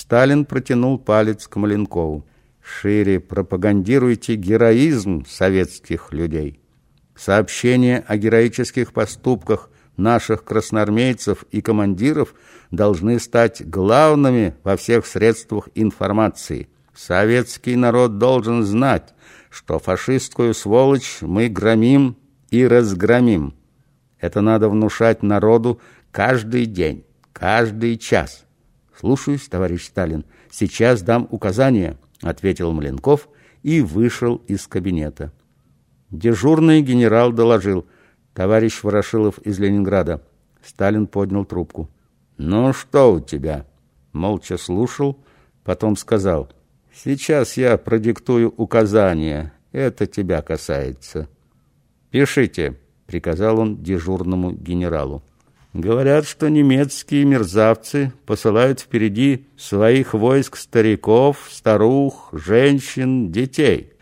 Сталин протянул палец к Маленкову. Шире пропагандируйте героизм советских людей. Сообщения о героических поступках наших красноармейцев и командиров должны стать главными во всех средствах информации. Советский народ должен знать, что фашистскую сволочь мы громим и разгромим. Это надо внушать народу каждый день, каждый час. Слушаюсь, товарищ Сталин. Сейчас дам указания, ответил Маленков и вышел из кабинета. Дежурный генерал доложил: товарищ Ворошилов из Ленинграда. Сталин поднял трубку. Ну что у тебя? Молча слушал, потом сказал: Сейчас я продиктую указания. Это тебя касается. Пишите, приказал он дежурному генералу. Говорят, что немецкие мерзавцы посылают впереди своих войск стариков, старух, женщин, детей.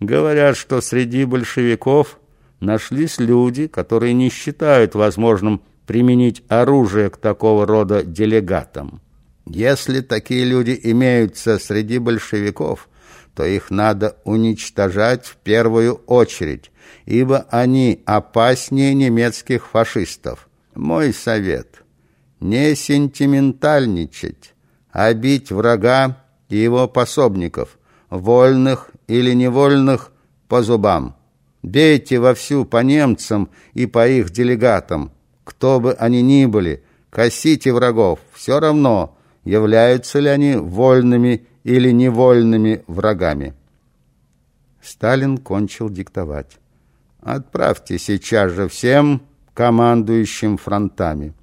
Говорят, что среди большевиков нашлись люди, которые не считают возможным применить оружие к такого рода делегатам. Если такие люди имеются среди большевиков, то их надо уничтожать в первую очередь, ибо они опаснее немецких фашистов. Мой совет – не сентиментальничать, а бить врага и его пособников, вольных или невольных, по зубам. Бейте вовсю по немцам и по их делегатам, кто бы они ни были, косите врагов, все равно – являются ли они вольными или невольными врагами. Сталин кончил диктовать. «Отправьте сейчас же всем командующим фронтами».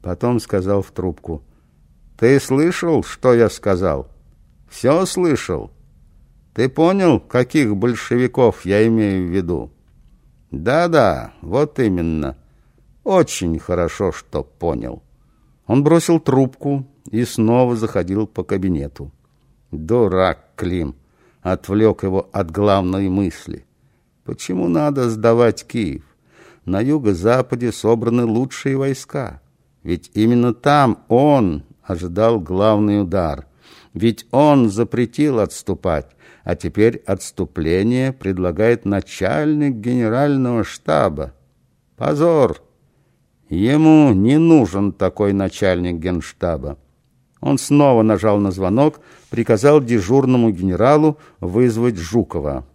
Потом сказал в трубку. «Ты слышал, что я сказал?» «Все слышал. Ты понял, каких большевиков я имею в виду?» «Да-да, вот именно. Очень хорошо, что понял». Он бросил трубку, и снова заходил по кабинету. Дурак Клим отвлек его от главной мысли. Почему надо сдавать Киев? На юго-западе собраны лучшие войска. Ведь именно там он ожидал главный удар. Ведь он запретил отступать, а теперь отступление предлагает начальник генерального штаба. Позор! Ему не нужен такой начальник генштаба. Он снова нажал на звонок, приказал дежурному генералу вызвать Жукова.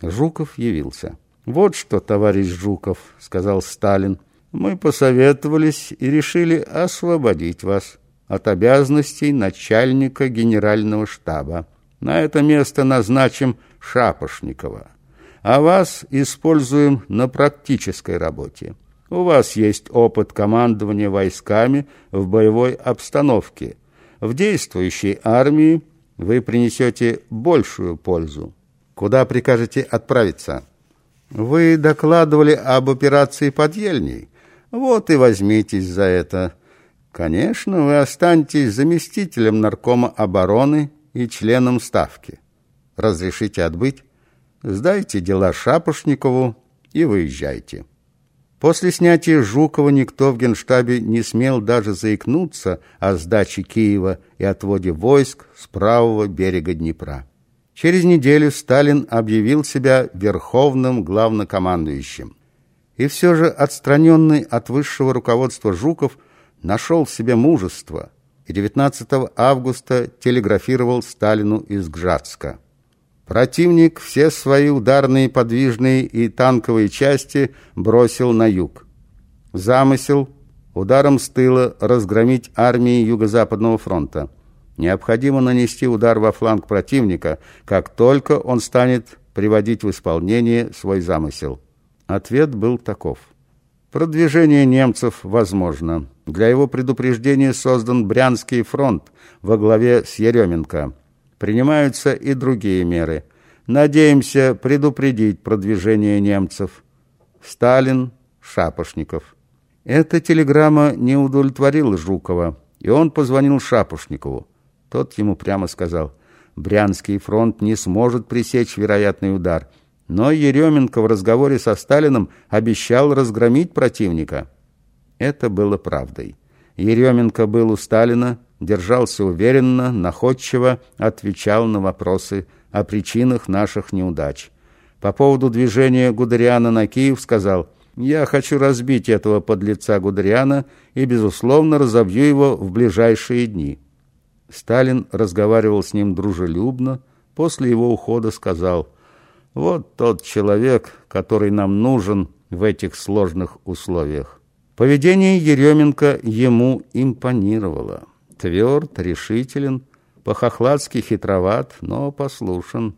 Жуков явился. «Вот что, товарищ Жуков», — сказал Сталин, — «мы посоветовались и решили освободить вас от обязанностей начальника генерального штаба. На это место назначим Шапошникова, а вас используем на практической работе. У вас есть опыт командования войсками в боевой обстановке» в действующей армии вы принесете большую пользу. Куда прикажете отправиться? Вы докладывали об операции под Ельней. Вот и возьмитесь за это. Конечно, вы останетесь заместителем наркома обороны и членом ставки. Разрешите отбыть? Сдайте дела Шапошникову и выезжайте. После снятия Жукова никто в Генштабе не смел даже заикнуться о сдаче Киева и отводе войск с правого берега Днепра. Через неделю Сталин объявил себя верховным главнокомандующим. И все же отстраненный от высшего руководства Жуков нашел в себе мужество и 19 августа телеграфировал Сталину из Гжатска. Противник все свои ударные, подвижные и танковые части бросил на юг. Замысел – ударом с тыла разгромить армии Юго-Западного фронта. Необходимо нанести удар во фланг противника, как только он станет приводить в исполнение свой замысел. Ответ был таков. Продвижение немцев возможно. Для его предупреждения создан Брянский фронт во главе с Еременко – Принимаются и другие меры. Надеемся предупредить продвижение немцев. Сталин, Шапошников. Эта телеграмма не удовлетворила Жукова, и он позвонил Шапошникову. Тот ему прямо сказал, Брянский фронт не сможет пресечь вероятный удар. Но Еременко в разговоре со Сталиным обещал разгромить противника. Это было правдой. Еременко был у Сталина держался уверенно, находчиво, отвечал на вопросы о причинах наших неудач. По поводу движения Гудериана на Киев сказал «Я хочу разбить этого подлеца Гудериана и, безусловно, разобью его в ближайшие дни». Сталин разговаривал с ним дружелюбно, после его ухода сказал «Вот тот человек, который нам нужен в этих сложных условиях». Поведение Еременко ему импонировало. Тверд, решителен, по-хохладски хитроват, но послушен.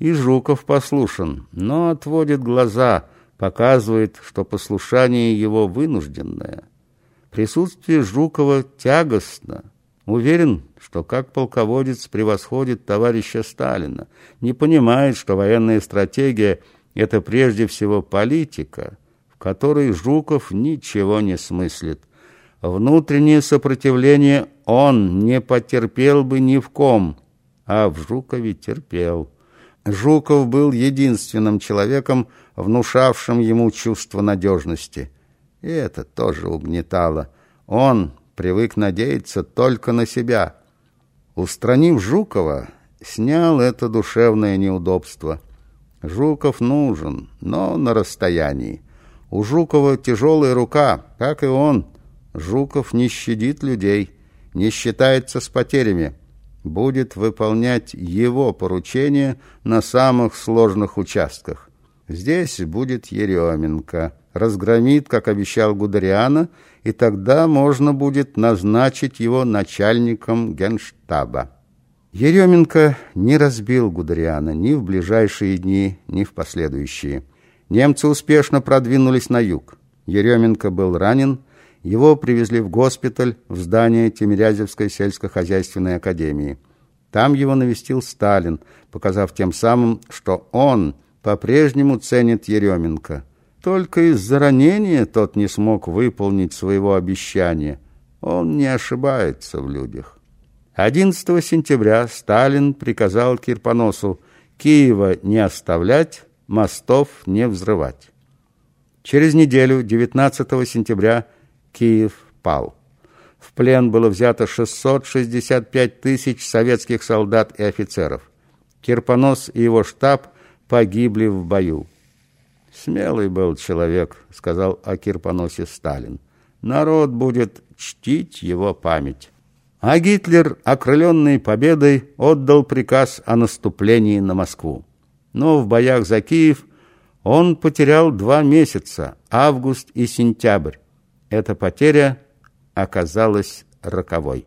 И Жуков послушен, но отводит глаза, показывает, что послушание его вынужденное. Присутствие Жукова тягостно. Уверен, что как полководец превосходит товарища Сталина, не понимает, что военная стратегия – это прежде всего политика, в которой Жуков ничего не смыслит. Внутреннее сопротивление он не потерпел бы ни в ком, а в Жукове терпел. Жуков был единственным человеком, внушавшим ему чувство надежности. И это тоже угнетало. Он привык надеяться только на себя. Устранив Жукова, снял это душевное неудобство. Жуков нужен, но на расстоянии. У Жукова тяжелая рука, как и он. Жуков не щадит людей, не считается с потерями будет выполнять его поручения на самых сложных участках. Здесь будет Еременко, разгромит, как обещал Гудериана, и тогда можно будет назначить его начальником генштаба. Еременко не разбил Гудериана ни в ближайшие дни, ни в последующие. Немцы успешно продвинулись на юг. Еременко был ранен, его привезли в госпиталь в здание Тимирязевской сельскохозяйственной академии. Там его навестил Сталин, показав тем самым, что он по-прежнему ценит Еременко. Только из-за ранения тот не смог выполнить своего обещания. Он не ошибается в людях. 11 сентября Сталин приказал Кирпоносу Киева не оставлять, мостов не взрывать. Через неделю, 19 сентября, Киев пал. В плен было взято 665 тысяч советских солдат и офицеров. Кирпонос и его штаб погибли в бою. «Смелый был человек», — сказал о Кирпоносе Сталин. «Народ будет чтить его память». А Гитлер, окрыленный победой, отдал приказ о наступлении на Москву. Но в боях за Киев он потерял два месяца, август и сентябрь. Эта потеря оказалась роковой.